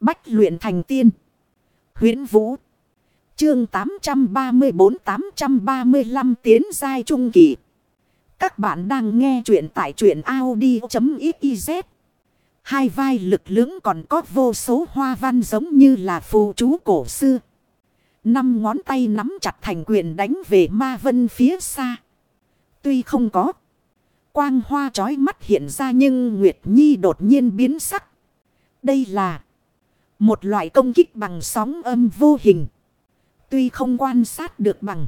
Bách luyện thành tiên. huyễn Vũ. Chương 834-835 tiến giai trung kỳ. Các bạn đang nghe truyện tại truyện Audi.xyz. Hai vai lực lưỡng còn có vô số hoa văn giống như là phù chú cổ xưa. Năm ngón tay nắm chặt thành quyền đánh về ma vân phía xa. Tuy không có. Quang hoa trói mắt hiện ra nhưng Nguyệt Nhi đột nhiên biến sắc. Đây là một loại công kích bằng sóng âm vô hình. Tuy không quan sát được bằng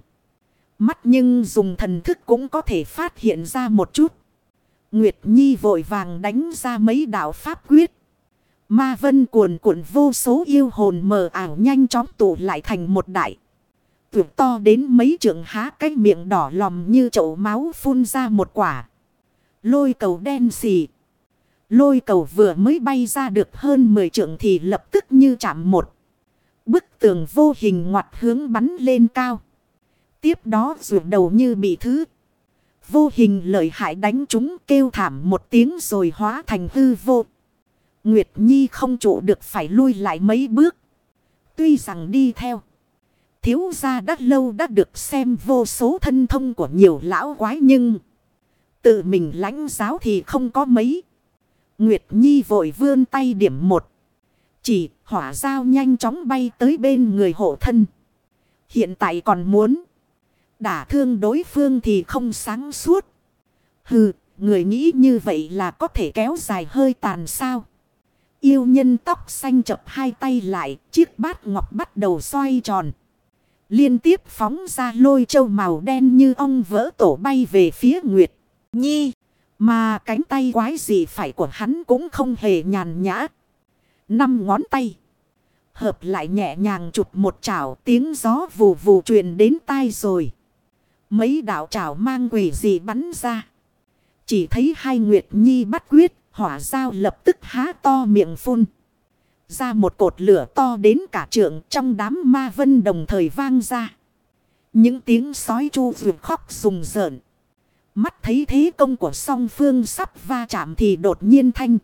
mắt nhưng dùng thần thức cũng có thể phát hiện ra một chút. Nguyệt Nhi vội vàng đánh ra mấy đạo pháp quyết. Ma vân cuồn cuộn vô số yêu hồn mờ ảo nhanh chóng tụ lại thành một đại. Tuyệt to đến mấy trường há cái miệng đỏ lòm như chậu máu phun ra một quả. Lôi cầu đen xì. Lôi cầu vừa mới bay ra được hơn 10 trượng thì lập tức như chạm một. Bức tường vô hình ngoặt hướng bắn lên cao. Tiếp đó rượu đầu như bị thứ. Vô hình lợi hại đánh chúng kêu thảm một tiếng rồi hóa thành hư vô. Nguyệt Nhi không trụ được phải lui lại mấy bước. Tuy rằng đi theo. Thiếu gia đã lâu đã được xem vô số thân thông của nhiều lão quái nhưng. Tự mình lãnh giáo thì không có mấy. Nguyệt Nhi vội vươn tay điểm một. Chỉ hỏa dao nhanh chóng bay tới bên người hộ thân. Hiện tại còn muốn. Đả thương đối phương thì không sáng suốt. Hừ, người nghĩ như vậy là có thể kéo dài hơi tàn sao. Yêu nhân tóc xanh chập hai tay lại, chiếc bát ngọc bắt đầu xoay tròn. Liên tiếp phóng ra lôi châu màu đen như ong vỡ tổ bay về phía Nguyệt. Nhi, mà cánh tay quái gì phải của hắn cũng không hề nhàn nhã. Năm ngón tay. Hợp lại nhẹ nhàng chụp một chảo tiếng gió vù vù truyền đến tai rồi. Mấy đạo chảo mang quỷ gì bắn ra. Chỉ thấy hai Nguyệt Nhi bắt quyết, hỏa dao lập tức há to miệng phun. Ra một cột lửa to đến cả trượng trong đám ma vân đồng thời vang ra. Những tiếng sói chu vượt khóc rùng rợn. Mắt thấy thế công của song phương sắp va chạm thì đột nhiên thanh.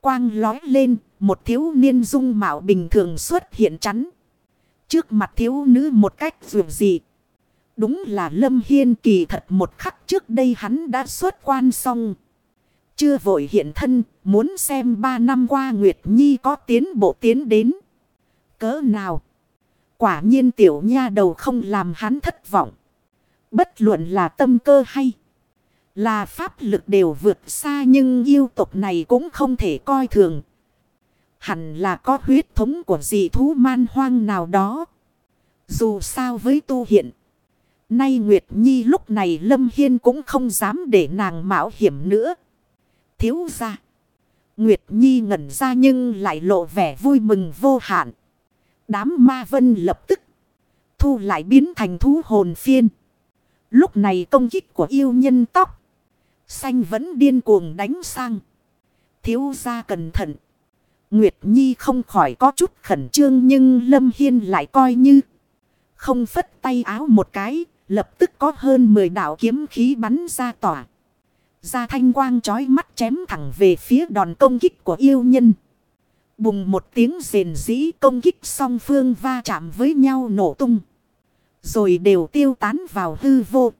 Quang lói lên, một thiếu niên dung mạo bình thường xuất hiện chắn. Trước mặt thiếu nữ một cách dường dị. Đúng là Lâm Hiên kỳ thật một khắc trước đây hắn đã xuất quan xong. Chưa vội hiện thân, muốn xem ba năm qua Nguyệt Nhi có tiến bộ tiến đến. Cỡ nào? Quả nhiên tiểu nha đầu không làm hắn thất vọng. Bất luận là tâm cơ hay là pháp lực đều vượt xa nhưng yêu tộc này cũng không thể coi thường. Hẳn là có huyết thống của dị thú man hoang nào đó. Dù sao với tu hiện. Nay Nguyệt Nhi lúc này Lâm Hiên cũng không dám để nàng mạo hiểm nữa. Thiếu ra. Nguyệt Nhi ngẩn ra nhưng lại lộ vẻ vui mừng vô hạn. Đám ma vân lập tức. Thu lại biến thành thú hồn phiên. Lúc này công kích của yêu nhân tóc. Xanh vẫn điên cuồng đánh sang. Thiếu ra cẩn thận. Nguyệt Nhi không khỏi có chút khẩn trương nhưng Lâm Hiên lại coi như. Không phất tay áo một cái, lập tức có hơn 10 đạo kiếm khí bắn ra tỏa. Ra thanh quang chói mắt chém thẳng về phía đòn công kích của yêu nhân. Bùng một tiếng rền rĩ công kích song phương va chạm với nhau nổ tung. Rồi đều tiêu tán vào hư vô.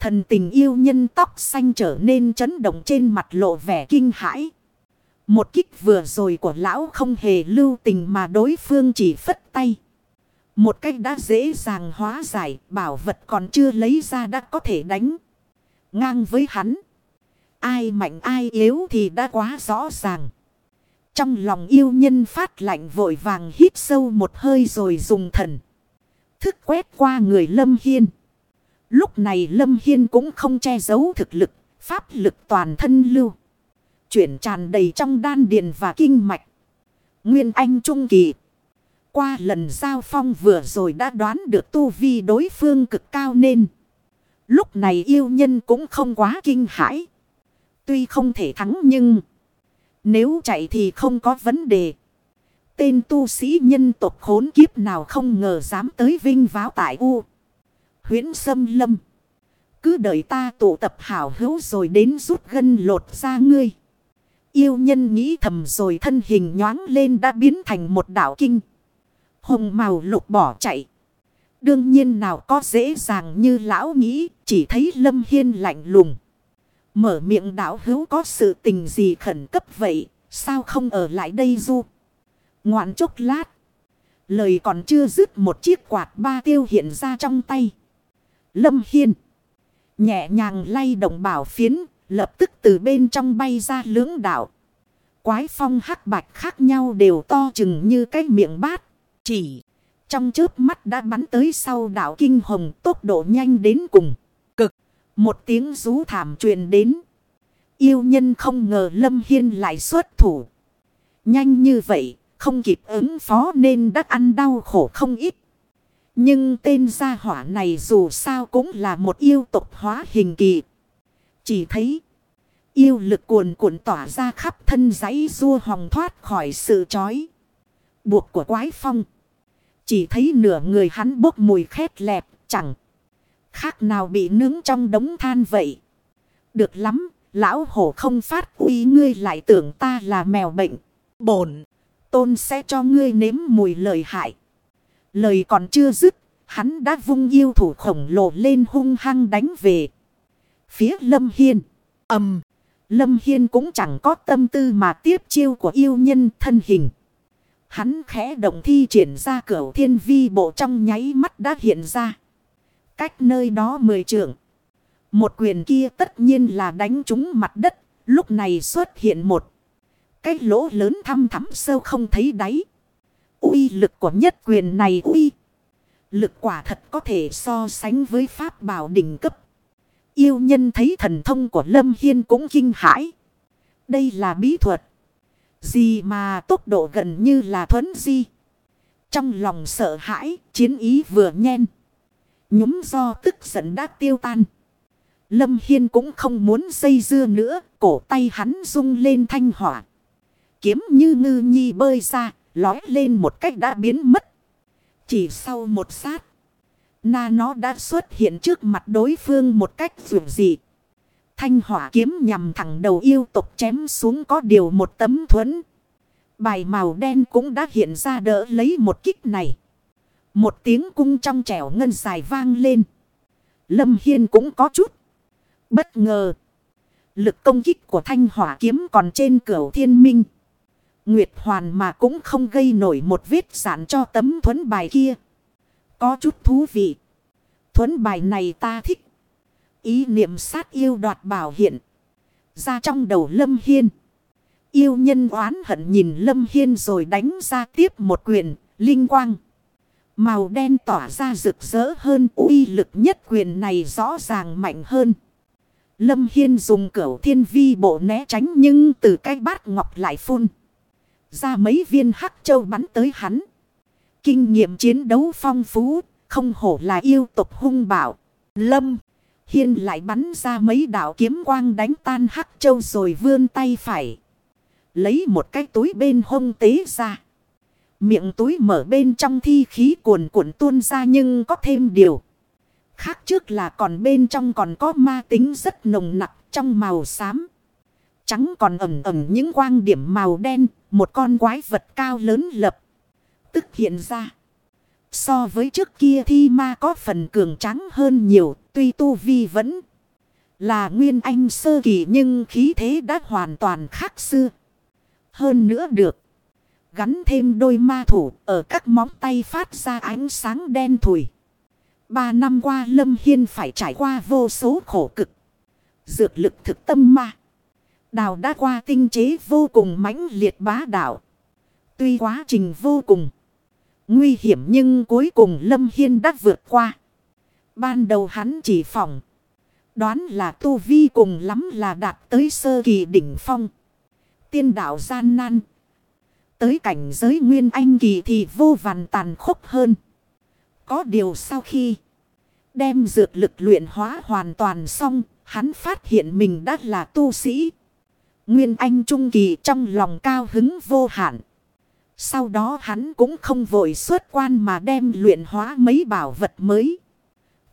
Thần tình yêu nhân tóc xanh trở nên chấn động trên mặt lộ vẻ kinh hãi. Một kích vừa rồi của lão không hề lưu tình mà đối phương chỉ phất tay. Một cách đã dễ dàng hóa giải, bảo vật còn chưa lấy ra đã có thể đánh. Ngang với hắn. Ai mạnh ai yếu thì đã quá rõ ràng. Trong lòng yêu nhân phát lạnh vội vàng hít sâu một hơi rồi dùng thần. Thức quét qua người Lâm Hiên. Lúc này Lâm Hiên cũng không che giấu thực lực, pháp lực toàn thân lưu. Chuyển tràn đầy trong đan điền và kinh mạch. Nguyên Anh Trung Kỳ. Qua lần giao phong vừa rồi đã đoán được tu vi đối phương cực cao nên. Lúc này yêu nhân cũng không quá kinh hãi. Tuy không thể thắng nhưng. Nếu chạy thì không có vấn đề. Tên tu sĩ nhân tộc khốn kiếp nào không ngờ dám tới vinh váo tại U Huyễn sâm lâm. Cứ đợi ta tụ tập hảo hữu rồi đến rút gân lột ra ngươi. Yêu nhân nghĩ thầm rồi thân hình nhoáng lên đã biến thành một đảo kinh. Hồng màu lục bỏ chạy. Đương nhiên nào có dễ dàng như lão nghĩ, chỉ thấy Lâm Hiên lạnh lùng. Mở miệng đảo hữu có sự tình gì khẩn cấp vậy, sao không ở lại đây du? Ngoạn chốc lát. Lời còn chưa dứt một chiếc quạt ba tiêu hiện ra trong tay. Lâm Hiên. Nhẹ nhàng lay động bảo phiến. Lập tức từ bên trong bay ra lưỡng đảo. Quái phong hắc bạch khác nhau đều to chừng như cái miệng bát. Chỉ trong chớp mắt đã bắn tới sau đảo kinh hồng tốc độ nhanh đến cùng. Cực. Một tiếng rú thảm truyền đến. Yêu nhân không ngờ Lâm Hiên lại xuất thủ. Nhanh như vậy, không kịp ứng phó nên đã ăn đau khổ không ít. Nhưng tên gia hỏa này dù sao cũng là một yêu tục hóa hình kỳ. Chỉ thấy yêu lực cuồn cuộn tỏa ra khắp thân giấy rua hòng thoát khỏi sự trói Buộc của quái phong. Chỉ thấy nửa người hắn bốc mùi khét lẹp chẳng. Khác nào bị nướng trong đống than vậy. Được lắm, lão hổ không phát uy ngươi lại tưởng ta là mèo bệnh. Bổn tôn sẽ cho ngươi nếm mùi lời hại. Lời còn chưa dứt, hắn đã vung yêu thủ khổng lồ lên hung hăng đánh về. Phía Lâm Hiên, ầm, Lâm Hiên cũng chẳng có tâm tư mà tiếp chiêu của yêu nhân thân hình. Hắn khẽ động thi triển ra cửa thiên vi bộ trong nháy mắt đã hiện ra. Cách nơi đó mười trượng. Một quyền kia tất nhiên là đánh trúng mặt đất. Lúc này xuất hiện một cái lỗ lớn thăm thắm sâu không thấy đáy uy lực của nhất quyền này uy. Lực quả thật có thể so sánh với pháp bảo đỉnh cấp. Yêu nhân thấy thần thông của Lâm Hiên cũng kinh hãi. Đây là bí thuật. Gì mà tốc độ gần như là thuấn di. Trong lòng sợ hãi, chiến ý vừa nhen. Nhúng do tức giận đã tiêu tan. Lâm Hiên cũng không muốn dây dưa nữa, cổ tay hắn rung lên thanh hỏa kiếm như ngư nhi bơi ra, lói lên một cách đã biến mất. Chỉ sau một sát, na nó đã xuất hiện trước mặt đối phương một cách dù dị. Thanh hỏa kiếm nhằm thẳng đầu yêu tục chém xuống có điều một tấm thuẫn. Bài màu đen cũng đã hiện ra đỡ lấy một kích này. Một tiếng cung trong trẻo ngân dài vang lên. Lâm Hiên cũng có chút. Bất ngờ. Lực công kích của thanh hỏa kiếm còn trên cửa thiên minh. Nguyệt Hoàn mà cũng không gây nổi một vết giản cho tấm thuấn bài kia. Có chút thú vị. Thuấn bài này ta thích. Ý niệm sát yêu đoạt bảo hiện. Ra trong đầu Lâm Hiên. Yêu nhân oán hận nhìn Lâm Hiên rồi đánh ra tiếp một quyền, linh quang. Màu đen tỏa ra rực rỡ hơn uy lực nhất quyền này rõ ràng mạnh hơn. Lâm Hiên dùng cửu thiên vi bộ né tránh nhưng từ cái bát ngọc lại phun ra mấy viên hắc châu bắn tới hắn. Kinh nghiệm chiến đấu phong phú, không hổ là yêu tục hung bạo Lâm, hiên lại bắn ra mấy đạo kiếm quang đánh tan hắc châu rồi vươn tay phải. Lấy một cái túi bên hông tế ra. Miệng túi mở bên trong thi khí cuồn cuộn tuôn ra nhưng có thêm điều. Khác trước là còn bên trong còn có ma tính rất nồng nặc trong màu xám. Trắng còn ẩm ẩm những quang điểm màu đen, một con quái vật cao lớn lập. Tức hiện ra. So với trước kia thi ma có phần cường trắng hơn nhiều. Tuy tu vi vẫn là nguyên anh sơ kỳ nhưng khí thế đã hoàn toàn khác xưa. Hơn nữa được. Gắn thêm đôi ma thủ ở các móng tay phát ra ánh sáng đen thùi. Ba năm qua Lâm Hiên phải trải qua vô số khổ cực. Dược lực thực tâm ma. Đào đã qua tinh chế vô cùng mãnh liệt bá đạo. Tuy quá trình vô cùng nguy hiểm nhưng cuối cùng Lâm Hiên đã vượt qua. Ban đầu hắn chỉ phỏng Đoán là tu vi cùng lắm là đạt tới sơ kỳ đỉnh phong. Tiên đạo gian nan. Tới cảnh giới nguyên anh kỳ thì vô vàn tàn khốc hơn. Có điều sau khi đem dược lực luyện hóa hoàn toàn xong, hắn phát hiện mình đã là tu sĩ. Nguyên Anh Trung Kỳ trong lòng cao hứng vô hạn. Sau đó hắn cũng không vội xuất quan mà đem luyện hóa mấy bảo vật mới.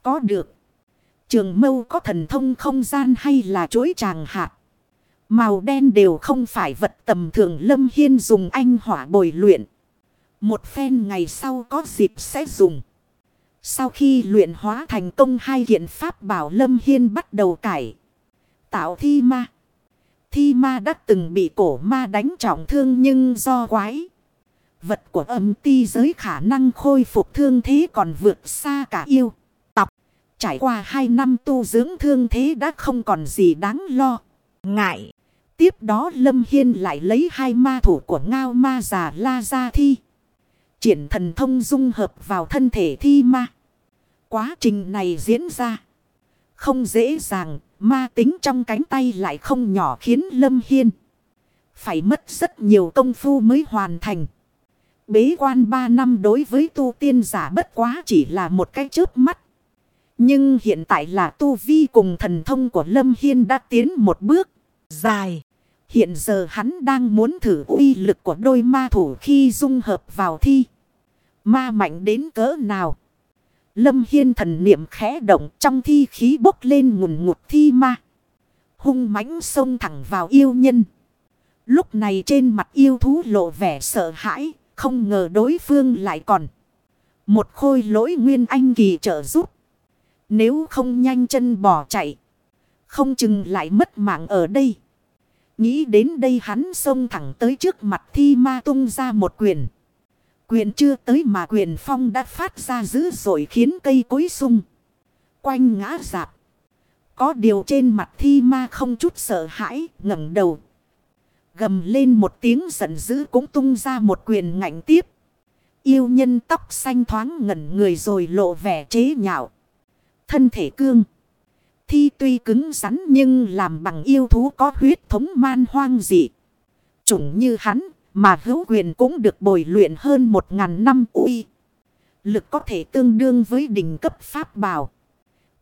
Có được. Trường mâu có thần thông không gian hay là chuỗi tràng hạt. Màu đen đều không phải vật tầm thường Lâm Hiên dùng anh hỏa bồi luyện. Một phen ngày sau có dịp sẽ dùng. Sau khi luyện hóa thành công hai hiện pháp bảo Lâm Hiên bắt đầu cải. Tạo thi ma. Thi ma đã từng bị cổ ma đánh trọng thương nhưng do quái. Vật của âm ti giới khả năng khôi phục thương thế còn vượt xa cả yêu. Tọc. Trải qua hai năm tu dưỡng thương thế đã không còn gì đáng lo. Ngại. Tiếp đó Lâm Hiên lại lấy hai ma thủ của ngao ma già la ra thi. Triển thần thông dung hợp vào thân thể thi ma. Quá trình này diễn ra. Không dễ dàng, ma tính trong cánh tay lại không nhỏ khiến Lâm Hiên. Phải mất rất nhiều công phu mới hoàn thành. Bế quan ba năm đối với tu tiên giả bất quá chỉ là một cái chớp mắt. Nhưng hiện tại là tu vi cùng thần thông của Lâm Hiên đã tiến một bước dài. Hiện giờ hắn đang muốn thử uy lực của đôi ma thủ khi dung hợp vào thi. Ma mạnh đến cỡ nào? Lâm Hiên thần niệm khẽ động trong thi khí bốc lên ngùn ngụt thi ma. Hung mãnh xông thẳng vào yêu nhân. Lúc này trên mặt yêu thú lộ vẻ sợ hãi, không ngờ đối phương lại còn. Một khôi lỗi nguyên anh kỳ trợ giúp. Nếu không nhanh chân bỏ chạy, không chừng lại mất mạng ở đây. Nghĩ đến đây hắn xông thẳng tới trước mặt thi ma tung ra một quyền. Quyền chưa tới mà quyền phong đã phát ra dữ dội khiến cây cối sung. Quanh ngã dạp. Có điều trên mặt thi ma không chút sợ hãi, ngẩng đầu. Gầm lên một tiếng giận dữ cũng tung ra một quyền ngạnh tiếp. Yêu nhân tóc xanh thoáng ngẩn người rồi lộ vẻ chế nhạo. Thân thể cương. Thi tuy cứng rắn nhưng làm bằng yêu thú có huyết thống man hoang dị. Chủng như hắn mà hữu quyền cũng được bồi luyện hơn một ngàn năm uy. Lực có thể tương đương với đỉnh cấp pháp bảo.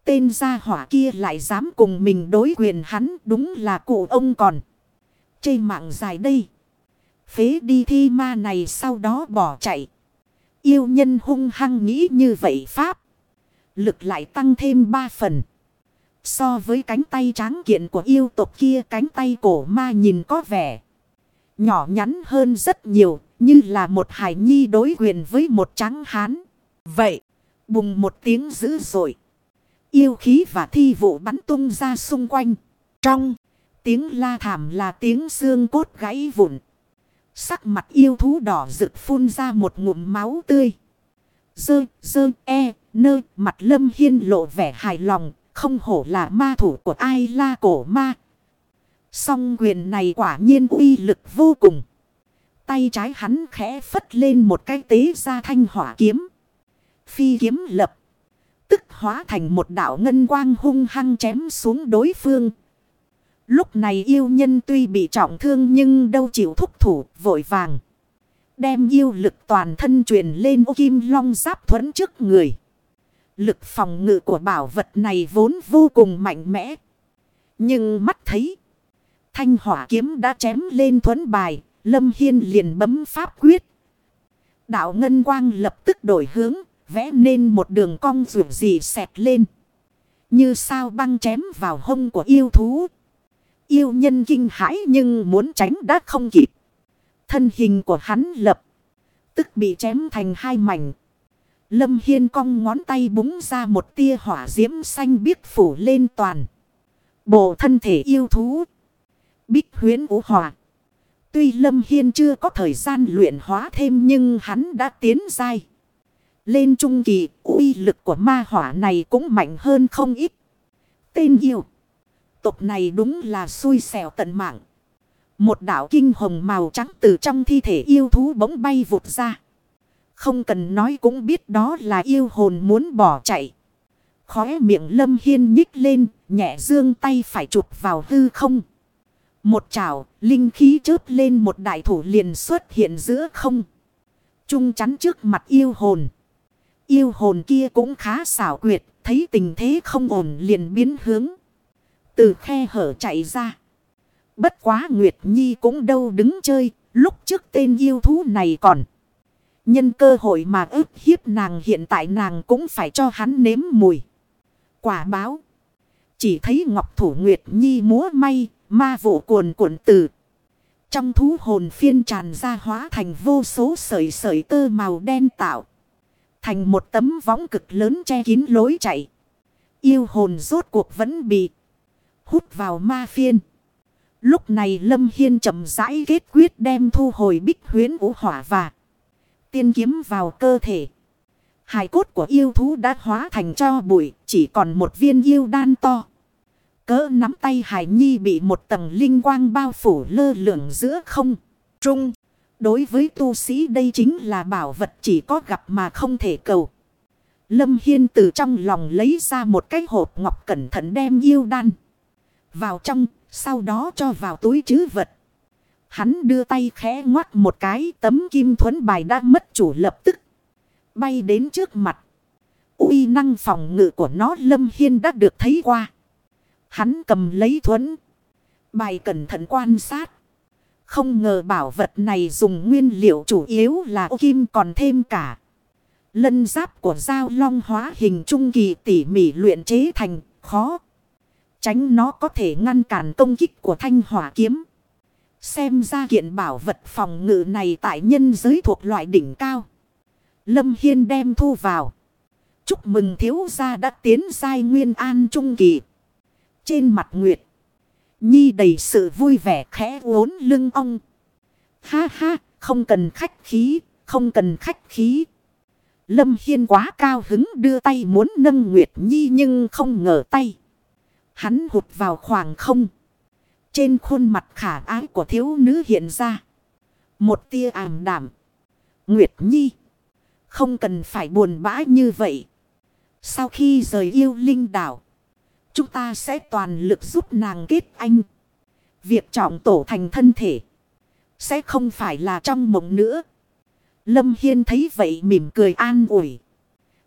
Tên gia hỏa kia lại dám cùng mình đối quyền hắn, đúng là cụ ông còn. Chê mạng dài đây. Phế đi thi ma này sau đó bỏ chạy. Yêu nhân hung hăng nghĩ như vậy pháp. Lực lại tăng thêm ba phần. So với cánh tay tráng kiện của yêu tộc kia, cánh tay cổ ma nhìn có vẻ. Nhỏ nhắn hơn rất nhiều như là một hải nhi đối quyền với một trắng hán. Vậy, bùng một tiếng dữ dội. Yêu khí và thi vụ bắn tung ra xung quanh. Trong tiếng la thảm là tiếng xương cốt gãy vụn. Sắc mặt yêu thú đỏ rực phun ra một ngụm máu tươi. Dơ, dơ, e, nơ, mặt lâm hiên lộ vẻ hài lòng, không hổ là ma thủ của ai la cổ ma. Song quyền này quả nhiên uy lực vô cùng. Tay trái hắn khẽ phất lên một cái tế ra thanh hỏa kiếm. Phi kiếm lập. Tức hóa thành một đạo ngân quang hung hăng chém xuống đối phương. Lúc này yêu nhân tuy bị trọng thương nhưng đâu chịu thúc thủ, vội vàng. Đem yêu lực toàn thân truyền lên ô kim long giáp thuẫn trước người. Lực phòng ngự của bảo vật này vốn vô cùng mạnh mẽ. Nhưng mắt thấy. Thanh hỏa kiếm đã chém lên thuấn bài. Lâm Hiên liền bấm pháp quyết. Đạo Ngân Quang lập tức đổi hướng. Vẽ nên một đường cong rượu dị xẹt lên. Như sao băng chém vào hông của yêu thú. Yêu nhân kinh hãi nhưng muốn tránh đã không kịp. Thân hình của hắn lập. Tức bị chém thành hai mảnh. Lâm Hiên cong ngón tay búng ra một tia hỏa diễm xanh biếc phủ lên toàn. Bộ thân thể yêu thú. Bích huyến ủ hòa Tuy Lâm Hiên chưa có thời gian luyện hóa thêm nhưng hắn đã tiến dai. Lên trung kỳ, uy lực của ma hỏa này cũng mạnh hơn không ít. Tên yêu. Tục này đúng là xui xẻo tận mạng. Một đảo kinh hồng màu trắng từ trong thi thể yêu thú bỗng bay vụt ra. Không cần nói cũng biết đó là yêu hồn muốn bỏ chạy. Khóe miệng lâm hiên nhích lên, nhẹ dương tay phải chụp vào hư không. Một chảo, linh khí chớp lên một đại thủ liền xuất hiện giữa không. Trung chắn trước mặt yêu hồn. Yêu hồn kia cũng khá xảo quyệt, thấy tình thế không ổn liền biến hướng. Từ khe hở chạy ra. Bất quá Nguyệt Nhi cũng đâu đứng chơi, lúc trước tên yêu thú này còn. Nhân cơ hội mà ức hiếp nàng hiện tại nàng cũng phải cho hắn nếm mùi. Quả báo. Chỉ thấy Ngọc Thủ Nguyệt Nhi múa may, Ma vụ cuồn cuộn từ. Trong thú hồn phiên tràn ra hóa thành vô số sợi sợi tơ màu đen tạo. Thành một tấm võng cực lớn che kín lối chạy. Yêu hồn rốt cuộc vẫn bị hút vào ma phiên. Lúc này Lâm Hiên chậm rãi kết quyết đem thu hồi bích huyến vũ hỏa và tiên kiếm vào cơ thể. Hài cốt của yêu thú đã hóa thành cho bụi, chỉ còn một viên yêu đan to. Cỡ nắm tay Hải Nhi bị một tầng linh quang bao phủ lơ lửng giữa không. Trung. Đối với tu sĩ đây chính là bảo vật chỉ có gặp mà không thể cầu. Lâm Hiên từ trong lòng lấy ra một cái hộp ngọc cẩn thận đem yêu đan. Vào trong, sau đó cho vào túi chứ vật. Hắn đưa tay khẽ ngoắt một cái tấm kim thuẫn bài đã mất chủ lập tức. Bay đến trước mặt. uy năng phòng ngự của nó Lâm Hiên đã được thấy qua. Hắn cầm lấy thuẫn. Bài cẩn thận quan sát. Không ngờ bảo vật này dùng nguyên liệu chủ yếu là ô kim còn thêm cả. Lân giáp của dao long hóa hình trung kỳ tỉ mỉ luyện chế thành, khó. Tránh nó có thể ngăn cản công kích của thanh hỏa kiếm. Xem ra kiện bảo vật phòng ngự này tại nhân giới thuộc loại đỉnh cao. Lâm Hiên đem thu vào. Chúc mừng thiếu gia đã tiến sai nguyên an trung kỳ. Trên mặt Nguyệt. Nhi đầy sự vui vẻ khẽ uốn lưng ông. Ha ha, không cần khách khí, không cần khách khí. Lâm Hiên quá cao hứng đưa tay muốn nâng Nguyệt Nhi nhưng không ngờ tay. Hắn hụt vào khoảng không. Trên khuôn mặt khả ái của thiếu nữ hiện ra. Một tia ảm đảm. Nguyệt Nhi. Không cần phải buồn bã như vậy. Sau khi rời yêu linh đảo. Chúng ta sẽ toàn lực giúp nàng kết anh. Việc trọng tổ thành thân thể. Sẽ không phải là trong mộng nữa. Lâm Hiên thấy vậy mỉm cười an ủi.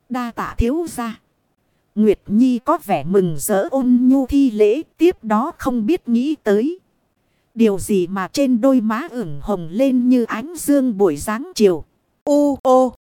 Đa tạ thiếu ra. Nguyệt Nhi có vẻ mừng rỡ ôn nhu thi lễ, tiếp đó không biết nghĩ tới. Điều gì mà trên đôi má ửng hồng lên như ánh dương buổi sáng chiều. Ô ô!